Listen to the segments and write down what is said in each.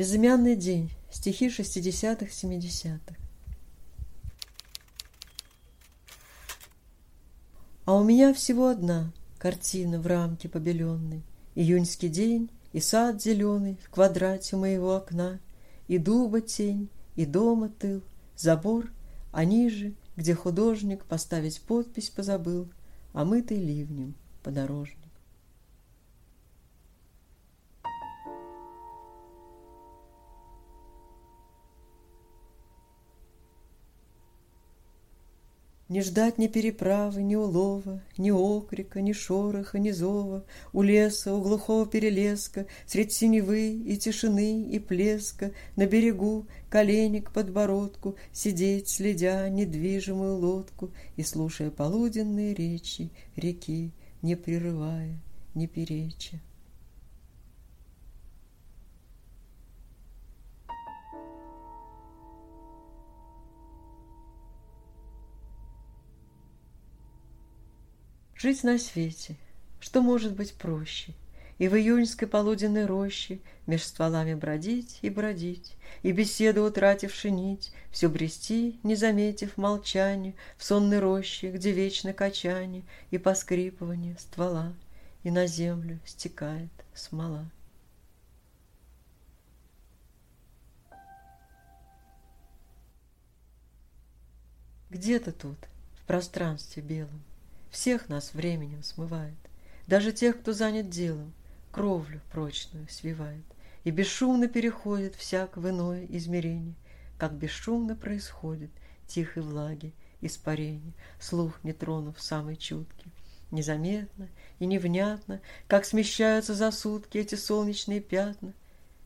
Безымянный день. Стихи 60-х, 70-х. А у меня всего одна картина в рамке побеленной. Июньский день и сад зеленый в квадрате моего окна, И дуба тень, и дома тыл, забор, а ниже, где художник поставить подпись позабыл, омытый ливнем подорожник. Не ждать ни переправы, ни улова, Ни окрика, ни шороха, ни зова, У леса, у глухого перелеска, Средь синевы и тишины и плеска, На берегу, колени к подбородку, Сидеть, следя недвижимую лодку И слушая полуденные речи реки, Не прерывая, не переча. Жить на свете, что может быть проще, И в июньской полуденной роще Меж стволами бродить и бродить, И беседу утративши нить, Все брести, не заметив молчания, В сонной роще, где вечно качание И поскрипывание ствола, И на землю стекает смола. Где-то тут, в пространстве белом, всех нас временем смывает, Даже тех, кто занят делом, Кровлю прочную свивает И бесшумно переходит всяк в иное измерение, Как бесшумно происходит тихой влаги испарение, Слух не тронув самый чуткий. Незаметно и невнятно, Как смещаются за сутки эти солнечные пятна.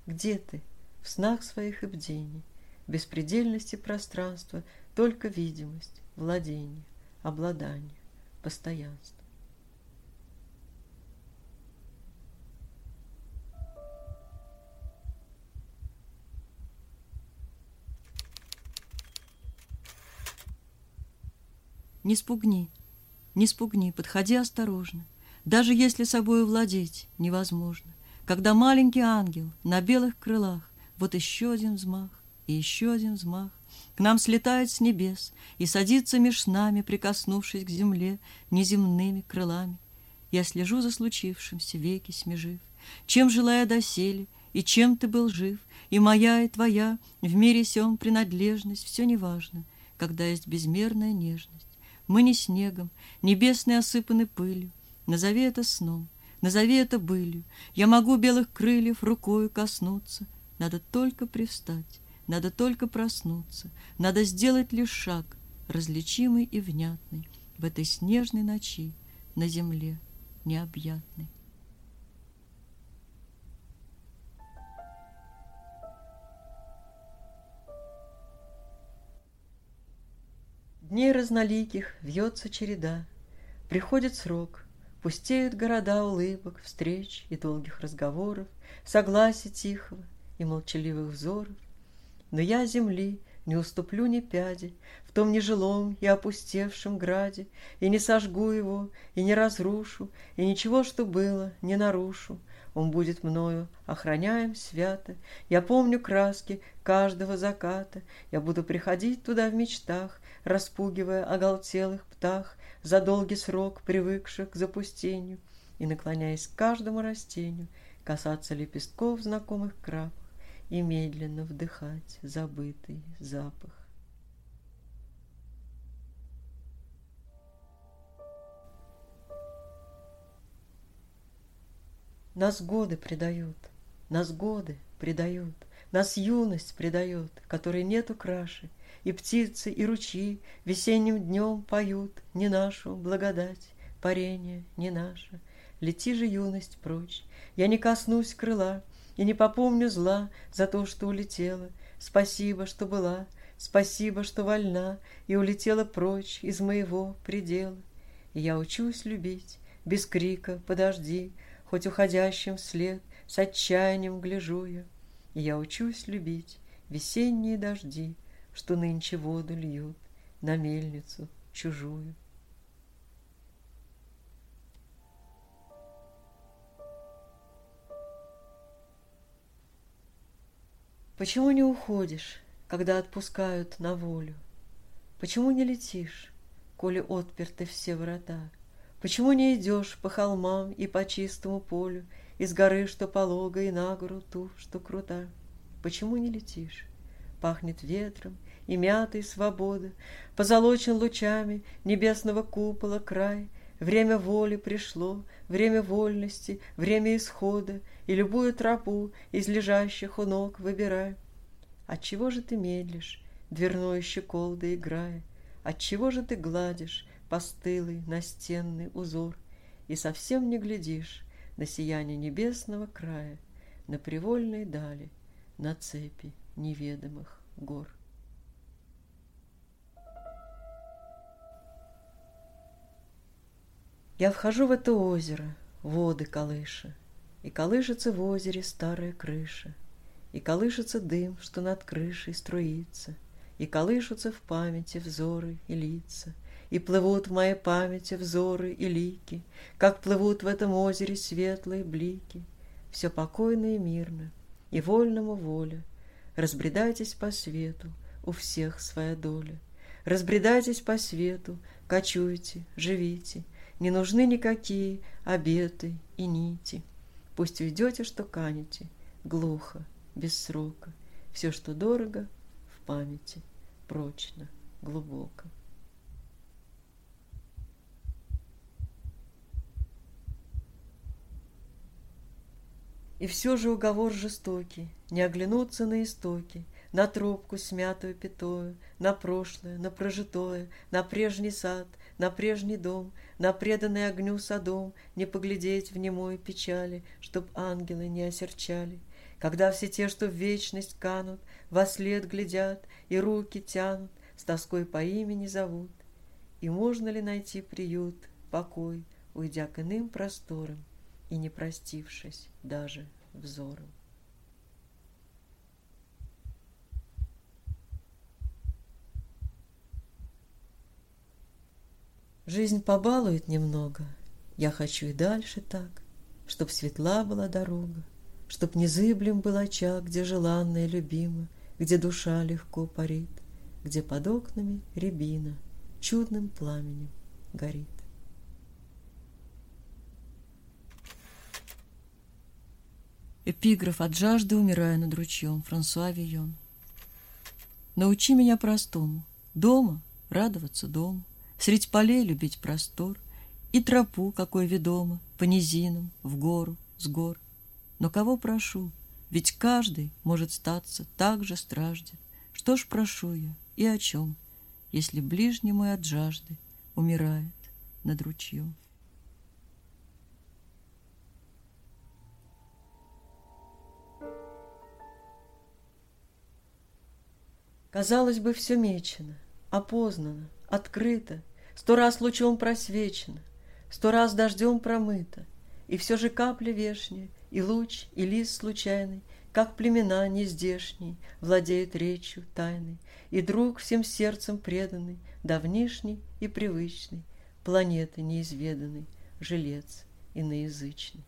Где ты в снах своих и бдений? Беспредельности пространства, Только видимость, владение, обладание постоянство. Не спугни, не спугни, подходи осторожно. Даже если собою владеть невозможно. Когда маленький ангел на белых крылах, Вот еще один взмах и еще один взмах, к нам слетает с небес и садится меж нами, прикоснувшись к земле неземными крылами. Я слежу за случившимся, веки смежив, чем желая доселе, и чем ты был жив, и моя, и твоя, в мире сем принадлежность, все неважно, когда есть безмерная нежность. Мы не снегом, небесные осыпаны пылью, назови это сном, назови это былью, я могу белых крыльев рукою коснуться, надо только привстать, надо только проснуться, надо сделать лишь шаг, различимый и внятный в этой снежной ночи на земле необъятной. Дней разноликих вьется череда, Приходит срок, пустеют города улыбок, Встреч и долгих разговоров, Согласия тихого и молчаливых взоров. Но я земли не уступлю ни пяди В том нежилом и опустевшем граде, И не сожгу его, и не разрушу, И ничего, что было, не нарушу. Он будет мною охраняем свято. Я помню краски каждого заката. Я буду приходить туда в мечтах, Распугивая оголтелых птах, За долгий срок привыкших к запустению, И, наклоняясь к каждому растению, Касаться лепестков знакомых крапов, и медленно вдыхать забытый запах. Нас годы предают, нас годы предают, Нас юность предает, которой нету краши, И птицы, и ручьи весенним днем поют Не нашу благодать, парение не наше. Лети же, юность, прочь, я не коснусь крыла, и не попомню зла за то, что улетела. Спасибо, что была, спасибо, что вольна, И улетела прочь из моего предела. И я учусь любить, без крика, подожди, Хоть уходящим вслед с отчаянием гляжу я. И я учусь любить весенние дожди, Что нынче воду льют на мельницу чужую. Почему не уходишь, когда отпускают на волю? Почему не летишь, коли отперты все врата? Почему не идешь по холмам и по чистому полю, Из горы, что полога, и на гору ту, что крута? Почему не летишь? Пахнет ветром и мятой свобода, Позолочен лучами небесного купола край, Время воли пришло, время вольности, время исхода, И любую тропу из лежащих у ног выбирай. Отчего же ты медлишь, дверной щеколдой играя? Отчего же ты гладишь постылый настенный узор И совсем не глядишь на сияние небесного края, На привольной дали, на цепи неведомых гор? Я вхожу в это озеро, воды колыша, И колышется в озере старая крыша, И колышется дым, что над крышей струится, И колышутся в памяти взоры и лица, И плывут в моей памяти взоры и лики, Как плывут в этом озере светлые блики. Все покойно и мирно, и вольному воля. Разбредайтесь по свету, у всех своя доля. Разбредайтесь по свету, кочуйте, живите — не нужны никакие обеты и нити. Пусть уйдете, что канете, глухо, без срока. Все, что дорого, в памяти, прочно, глубоко. И все же уговор жестокий, не оглянуться на истоки, на трубку смятую пятою, на прошлое, на прожитое, на прежний сад, на прежний дом, на преданный огню садом, не поглядеть в немой печали, чтоб ангелы не осерчали. Когда все те, что в вечность канут, во след глядят и руки тянут, с тоской по имени зовут. И можно ли найти приют, покой, уйдя к иным просторам и не простившись даже взором? Жизнь побалует немного, я хочу и дальше так, Чтоб светла была дорога, Чтоб незыблем был очаг, где желанная любима, Где душа легко парит, Где под окнами рябина Чудным пламенем горит. Эпиграф «От жажды умирая над ручьем» Франсуа Вийон. Научи меня простому. Дома радоваться дому, Средь полей любить простор И тропу, какой ведомо, По низинам, в гору, с гор. Но кого прошу? Ведь каждый может статься так же страждет. Что ж прошу я и о чем, Если ближний мой от жажды Умирает над ручьем? Казалось бы, все мечено, опознано, открыто, Сто раз лучом просвечено, Сто раз дождем промыто, И все же капля вешняя, И луч, и лист случайный, Как племена нездешние, Владеют речью тайной, И друг всем сердцем преданный, Давнишний и привычный, Планеты неизведанный, Жилец иноязычный.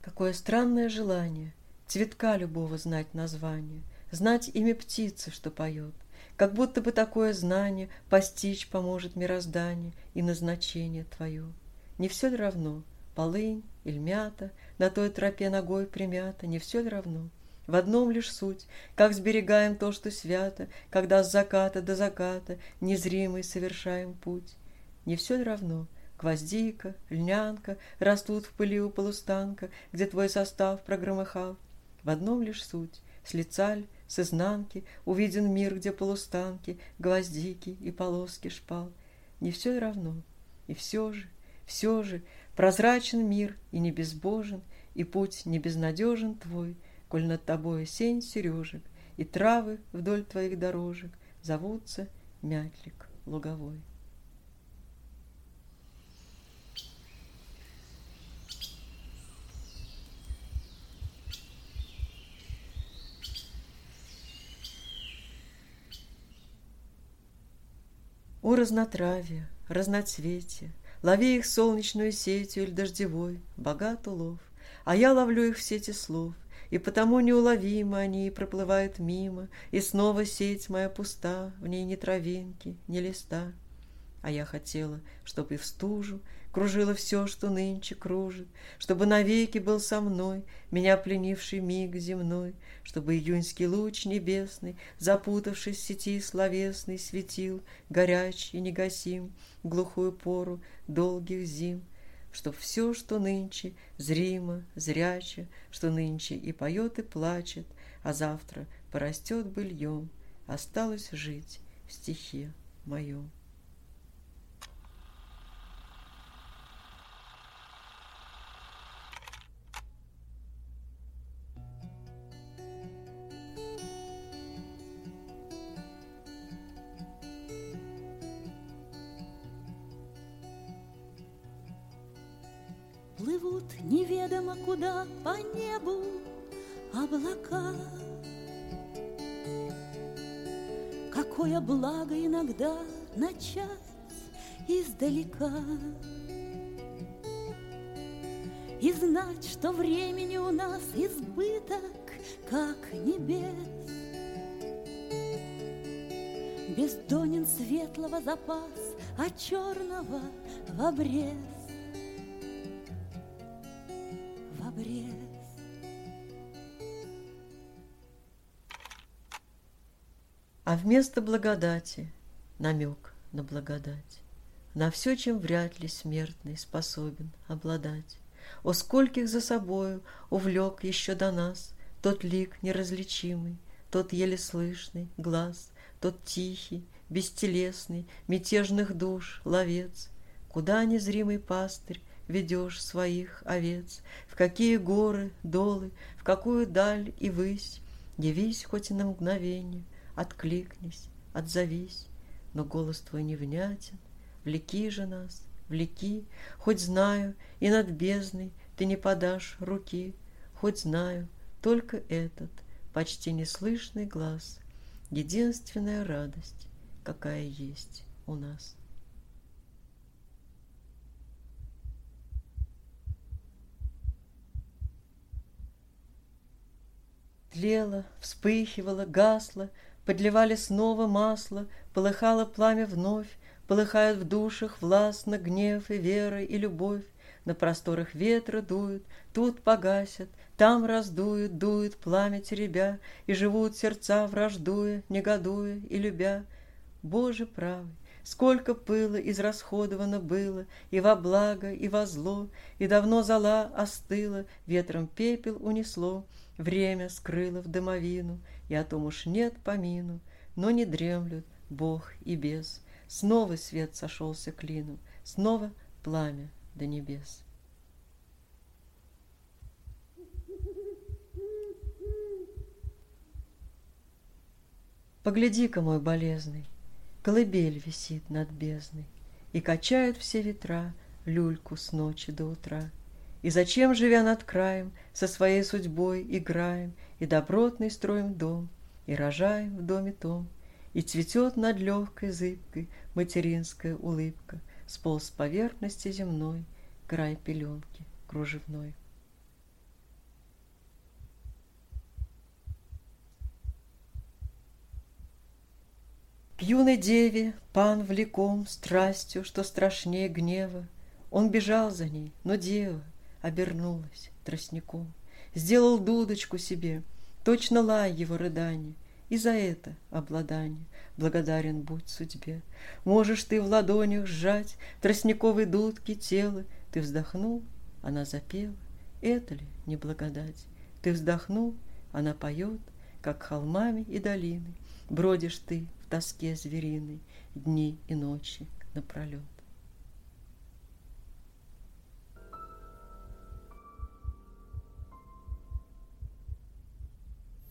Какое странное желание Цветка любого знать название, Знать имя птицы, что поет, Как будто бы такое знание Постичь поможет мироздание И назначение твое. Не все ли равно, полынь или мята, На той тропе ногой примята, Не все ли равно? В одном лишь суть, как сберегаем то, что свято, Когда с заката до заката Незримый совершаем путь. Не все ли равно — Гвоздика, льнянка растут в пыли у полустанка, Где твой состав прогромыхал. В одном лишь суть — с лица ль, с изнанки Увиден мир, где полустанки, Гвоздики и полоски шпал. Не все равно, и все же, все же Прозрачен мир и не безбожен, И путь не безнадежен твой, Коль над тобой сень сережек, И травы вдоль твоих дорожек Зовутся мятлик луговой. О разнотравие, разноцветие, Лови их солнечную сетью или дождевой, богат улов. А я ловлю их в сети слов, и потому неуловимо они проплывают мимо, И снова сеть моя пуста, в ней ни травинки, ни листа. А я хотела, чтоб и в стужу Кружило все, что нынче кружит, Чтобы навеки был со мной Меня пленивший миг земной, Чтобы июньский луч небесный, Запутавшись в сети словесной, Светил горячий негасим Глухую пору долгих зим, Чтоб все, что нынче зримо, зряче, Что нынче и поет, и плачет, А завтра порастет быльем, Осталось жить в стихе моем. Плывут неведомо куда по небу облака. Какое благо иногда начать издалека И знать, что времени у нас избыток, как небес. Бездонен светлого запас, а черного в обрез. А вместо благодати намек на благодать, На все, чем вряд ли смертный способен обладать. О скольких за собою увлек еще до нас Тот лик неразличимый, тот еле слышный глаз, Тот тихий, бестелесный, мятежных душ ловец, Куда незримый пастырь ведешь своих овец, В какие горы, долы, в какую даль и высь, Явись хоть и на мгновение, Откликнись, отзовись, но голос твой невнятен, Влеки же нас, влеки, хоть знаю, и над бездной Ты не подашь руки, хоть знаю, только этот Почти неслышный глаз, Единственная радость, какая есть у нас. Тлела, вспыхивала, гасла, Подливали снова масло, Полыхало пламя вновь, Полыхают в душах властно Гнев и вера и любовь. На просторах ветра дуют, Тут погасят, там раздуют, Дует пламя теребя, И живут сердца враждуя, Негодуя и любя. Боже правый, Сколько пыла израсходовано было И во благо, и во зло, И давно зола остыла, Ветром пепел унесло, Время скрыло в домовину, и о том уж нет помину, но не дремлют Бог и бес. Снова свет сошелся клином, снова пламя до небес. Погляди-ка, мой болезный, колыбель висит над бездной, И качают все ветра люльку с ночи до утра. И зачем, живя над краем, со своей судьбой играем и добротный строим дом, И рожаем в доме том, И цветет над легкой зыбкой Материнская улыбка, Сполз с поверхности земной Край пеленки кружевной. К юной деве пан влеком Страстью, что страшнее гнева, Он бежал за ней, но дева Обернулась тростником, Сделал дудочку себе, Точно лай его рыдания, И за это обладание Благодарен будь судьбе. Можешь ты в ладонях сжать Тростниковой дудки тело, Ты вздохнул, она запела, Это ли не благодать? Ты вздохнул, она поет, Как холмами и долины, Бродишь ты в тоске звериной Дни и ночи напролет.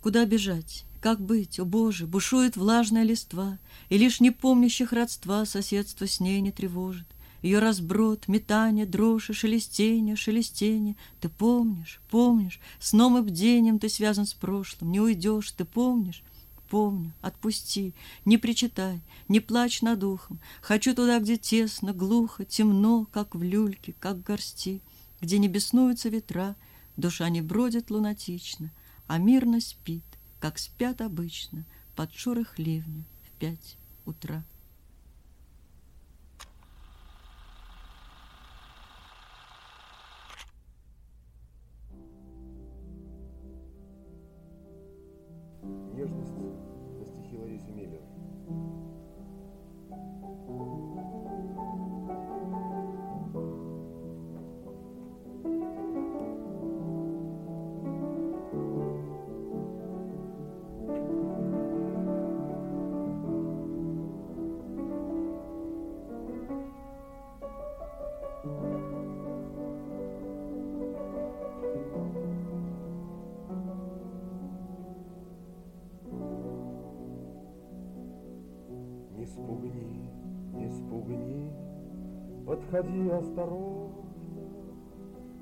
Куда бежать? Как быть? О, Боже, бушует влажная листва, И лишь непомнящих родства соседство с ней не тревожит. Ее разброд, метание, дрожь и шелестение, шелестение. Ты помнишь, помнишь, сном и бдением ты связан с прошлым, не уйдешь, ты помнишь, помню, отпусти, не причитай, не плачь над ухом. Хочу туда, где тесно, глухо, темно, как в люльке, как горсти, где не беснуются ветра, душа не бродит лунатично, а мирно спит, как спят обычно, под шорох ливня в пять утра. Подходи осторожно,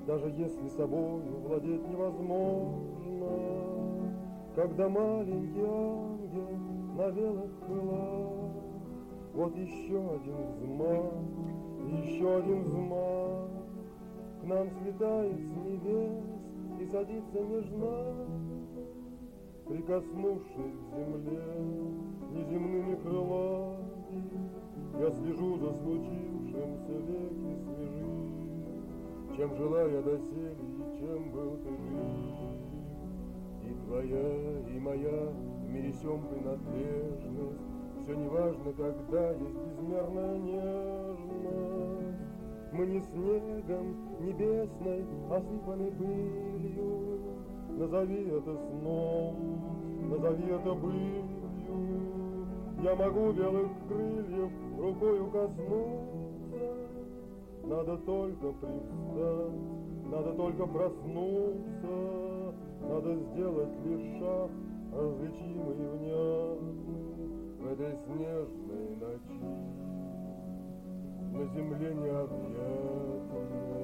даже если собою владеть невозможно, Когда маленький ангел на белых крылах, Вот еще один взмах, еще один взмах, К нам слетает с небес и садится нежна, Прикоснувшись к земле неземными крылами, Я слежу за случившимся Солнце веки свежи, чем жила я доселе и чем был ты жив. И твоя, и моя в мире сём принадлежность, Все неважно, когда есть безмерная нежность. Мы не снегом небесной осыпаны пылью, Назови это сном, назови это былью. Я могу белых крыльев рукою коснуться, надо только привстать, надо только проснуться, Надо сделать лишь шаг, различимый и внятный В этой снежной ночи на земле необъятной.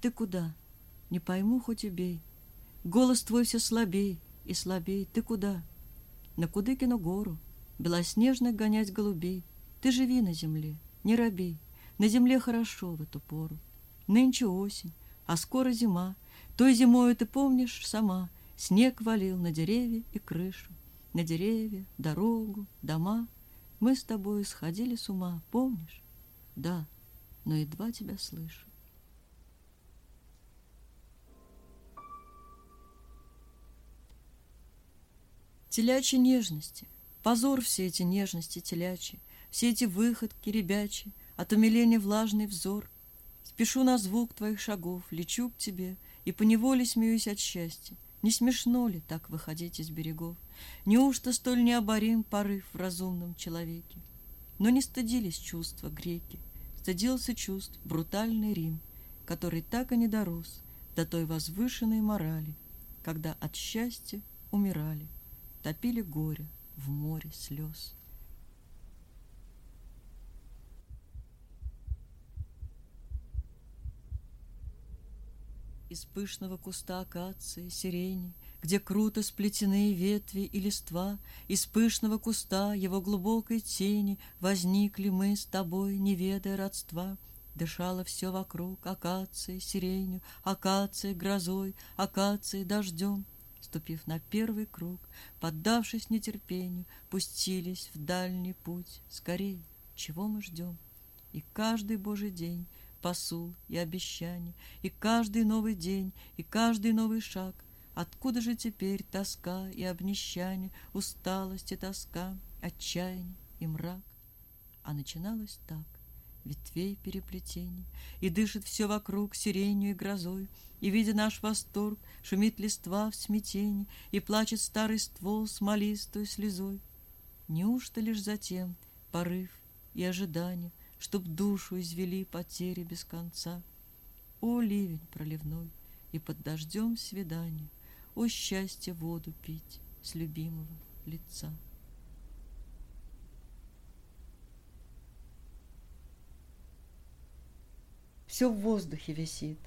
Ты куда? Не пойму, хоть убей. Голос твой все слабей и слабей. Ты куда? На Кудыкину гору, белоснежных гонять голубей. Ты живи на земле, не робей. На земле хорошо в эту пору. Нынче осень, а скоро зима. Той зимою ты помнишь сама, Снег валил на деревья и крышу, На деревья, дорогу, дома. Мы с тобой сходили с ума, помнишь? Да, но едва тебя слышу. Телячьи нежности, позор все эти нежности телячьи, Все эти выходки ребячи, от умиления влажный взор. Спешу на звук твоих шагов, лечу к тебе И поневоле смеюсь от счастья. Не смешно ли так выходить из берегов? Неужто столь необорим порыв в разумном человеке? Но не стыдились чувства греки, Стыдился чувств брутальный Рим, Который так и не дорос до той возвышенной морали, Когда от счастья умирали топили горе в море слез. Из пышного куста акации, сирени, Где круто сплетены ветви и листва, Из пышного куста его глубокой тени Возникли мы с тобой, не ведая родства. Дышало все вокруг акации, сиренью, Акацией грозой, акацией дождем — Ступив на первый круг, поддавшись нетерпению, Пустились в дальний путь. Скорей, чего мы ждем? И каждый Божий день посул и обещание, И каждый новый день, и каждый новый шаг. Откуда же теперь тоска и обнищание, Усталость и тоска, отчаяние и мрак? А начиналось так. Ветвей переплетений, И дышит все вокруг сиренью и грозой, И, видя наш восторг, шумит листва в смятении, И плачет старый ствол смолистой слезой. Неужто лишь затем порыв и ожидание, Чтоб душу извели потери без конца? О, ливень проливной, и под дождем свидание, О, счастье воду пить с любимого лица! Все в воздухе висит,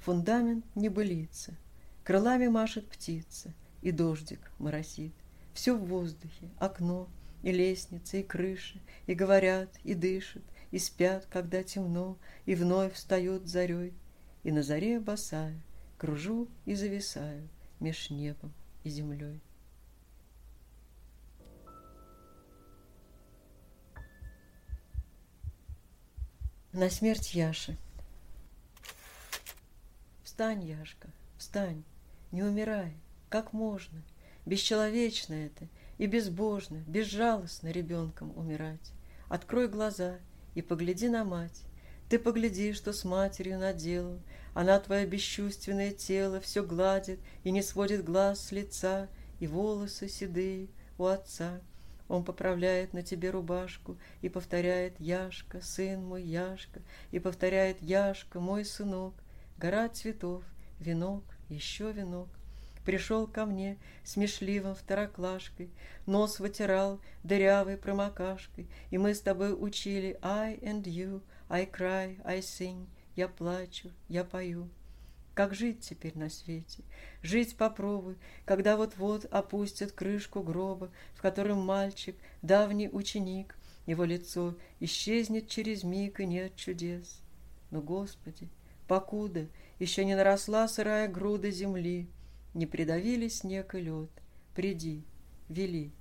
фундамент небылица, Крылами машет птица, и дождик моросит. Все в воздухе, окно, и лестница, и крыши, И говорят, и дышат, и спят, когда темно, И вновь встают зарей, и на заре босая Кружу и зависаю меж небом и землей. На смерть Яши – Встань, Яшка, встань, не умирай, как можно. Бесчеловечно это и безбожно, безжалостно ребенком умирать. Открой глаза и погляди на мать. Ты погляди, что с матерью наделал. Она твое бесчувственное тело все гладит и не сводит глаз с лица, и волосы седые у отца. Он поправляет на тебе рубашку и повторяет «Яшка, сын мой, Яшка», и повторяет «Яшка, мой сынок», Гора цветов, венок, еще венок. Пришел ко мне смешливым второклашкой, Нос вытирал дырявой промокашкой, И мы с тобой учили I and you, I cry, I sing, Я плачу, я пою. Как жить теперь на свете? Жить попробуй, когда вот-вот опустят крышку гроба, в котором мальчик, давний ученик, его лицо исчезнет через миг, и нет чудес. Но, Господи, покуда еще не наросла сырая груда земли, не придавили снег и лед. Приди, вели,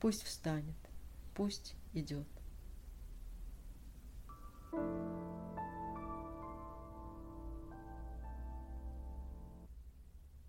пусть встанет, пусть идет.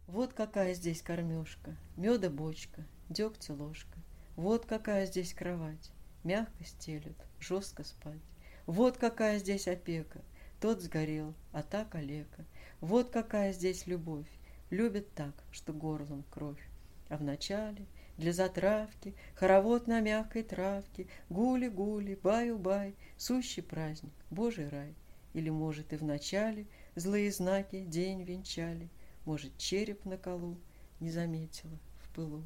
Вот какая здесь кормежка, меда бочка, дегтя ложка. Вот какая здесь кровать, мягко стелют, жестко спать. Вот какая здесь опека, тот сгорел, а та калека. Вот какая здесь любовь. Любят так, что горлом кровь. А вначале для затравки Хоровод на мягкой травке, Гули-гули, баю-бай, Сущий праздник, Божий рай. Или, может, и в начале Злые знаки день венчали, Может, череп на колу Не заметила в пылу.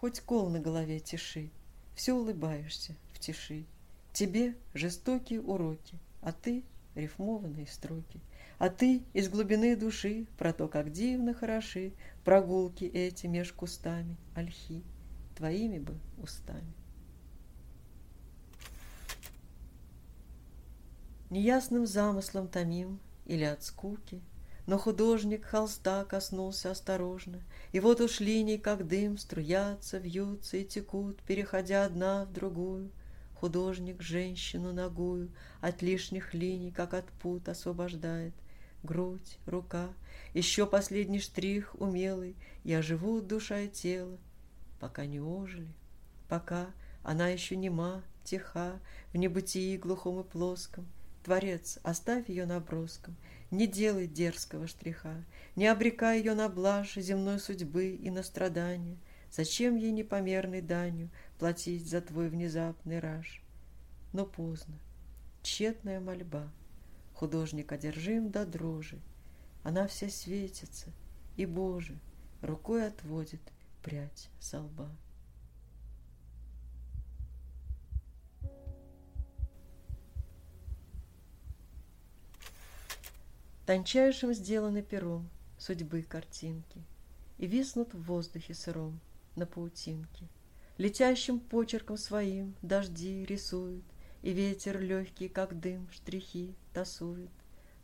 Хоть кол на голове тиши, Все улыбаешься в тиши. Тебе жестокие уроки, А ты рифмованные строки. А ты из глубины души Про то, как дивно хороши Прогулки эти меж кустами ольхи Твоими бы устами. Неясным замыслом томим Или от скуки но художник холста коснулся осторожно, И вот уж линии, как дым, струятся, вьются и текут, Переходя одна в другую. Художник женщину ногую От лишних линий, как от пут, освобождает. Грудь, рука, еще последний штрих умелый, И оживут душа и тело, пока не ожили, Пока она еще нема, тиха, В небытии глухом и плоском. Творец, оставь ее наброском — не делай дерзкого штриха, не обрекай ее на блажь земной судьбы и на страдания. Зачем ей непомерной данью платить за твой внезапный раж? Но поздно. Тщетная мольба. Художник одержим до дрожи. Она вся светится, и, Боже, рукой отводит прядь со лба. Тончайшим сделаны пером судьбы картинки И виснут в воздухе сыром на паутинке. Летящим почерком своим дожди рисуют, И ветер легкий, как дым, штрихи тасует.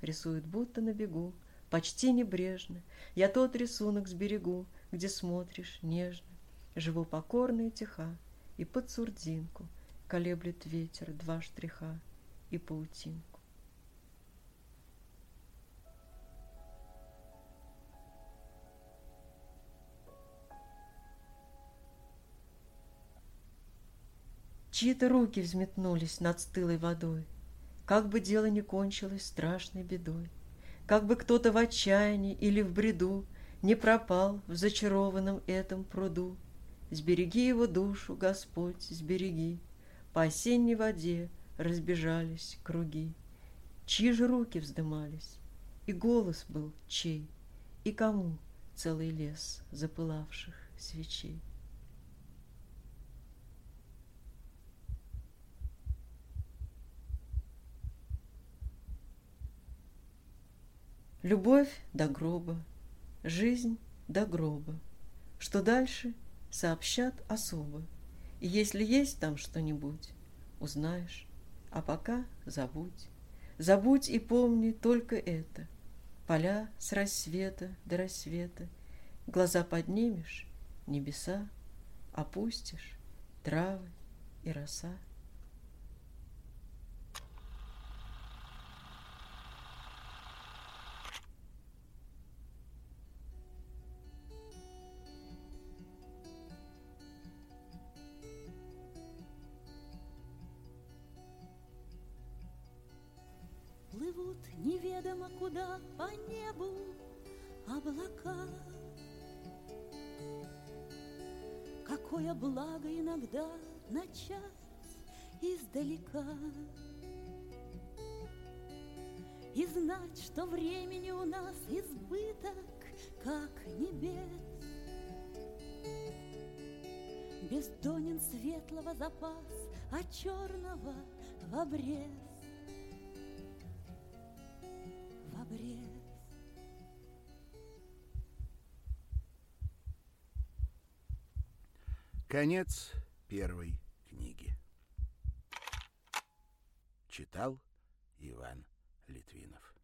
Рисует будто на бегу, почти небрежно. Я тот рисунок сберегу, где смотришь нежно. Живу покорно и тиха, и под сурдинку Колеблет ветер два штриха и паутинку. Чьи-то руки взметнулись над стылой водой, Как бы дело не кончилось страшной бедой, Как бы кто-то в отчаянии или в бреду Не пропал в зачарованном этом пруду. Сбереги его душу, Господь, сбереги, По осенней воде разбежались круги. Чьи же руки вздымались, и голос был чей, И кому целый лес запылавших свечей. Любовь до гроба, жизнь до гроба. Что дальше, сообщат особо. И если есть там что-нибудь, узнаешь, а пока забудь. Забудь и помни только это. Поля с рассвета до рассвета, Глаза поднимешь, небеса, Опустишь травы и роса. Неведомо куда по небу облака. Какое благо иногда начать издалека И знать, что времени у нас избыток, как небес. Бездонен светлого запас, а черного в обрез. Конец первой книги. Читал Иван Литвинов.